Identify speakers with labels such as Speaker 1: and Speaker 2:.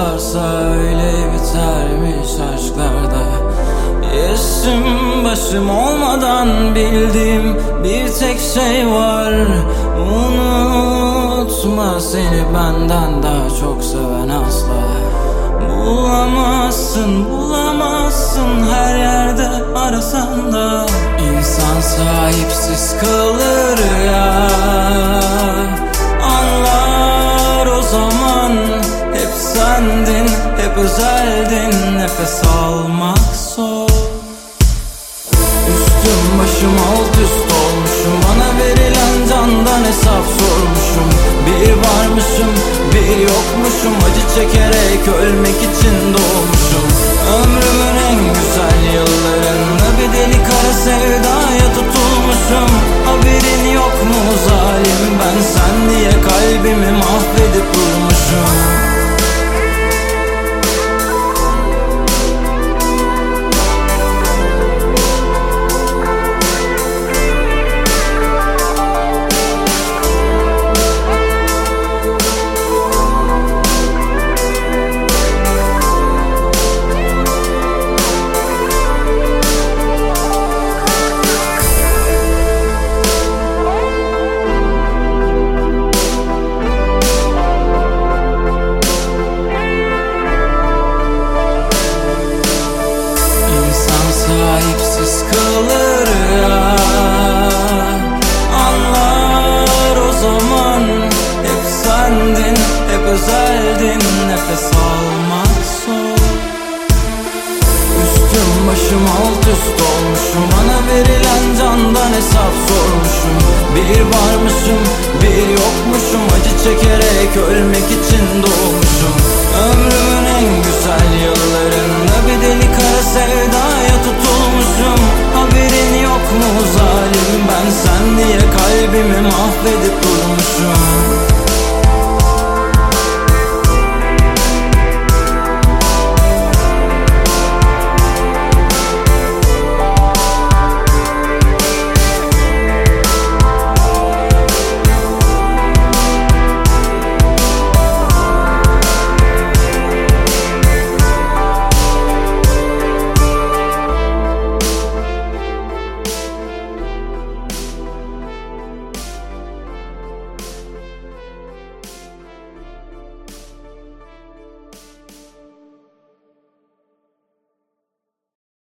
Speaker 1: başlarsa öyle bitermiş aşklarda. Yaşım başım olmadan bildiğim bir tek şey var. Unutma seni benden daha çok seven asla. Bulamazsın bulamazsın her yerde arasan da. İnsan sahipsiz kalır özeldin nefes almak zor. Üstüm başım alt üst olmuşum. Bana verilen candan hesap sormuşum. Bir varmışım bir yokmuşum. Acı çekerek ölmek için doğmuşum. Ömrümün en güzel yıllarında Bir deli kara sevdaya tutulmuşum. Haberin yok mu zalim? Ben sen diye kalbimi mahvedip özeldin Nefes almak zor. Üstüm başım alt üst olmuşum. Bana verilen candan hesap sormuşum. Bir varmışım, bir yokmuşum. Acı çekerek ölmek için doğmuşum. Ömrümün en güzel yıllarında Bir deli kara sevdaya tutulmuşum. Haberin yok mu zalim? Ben sen diye kalbimi mahvedip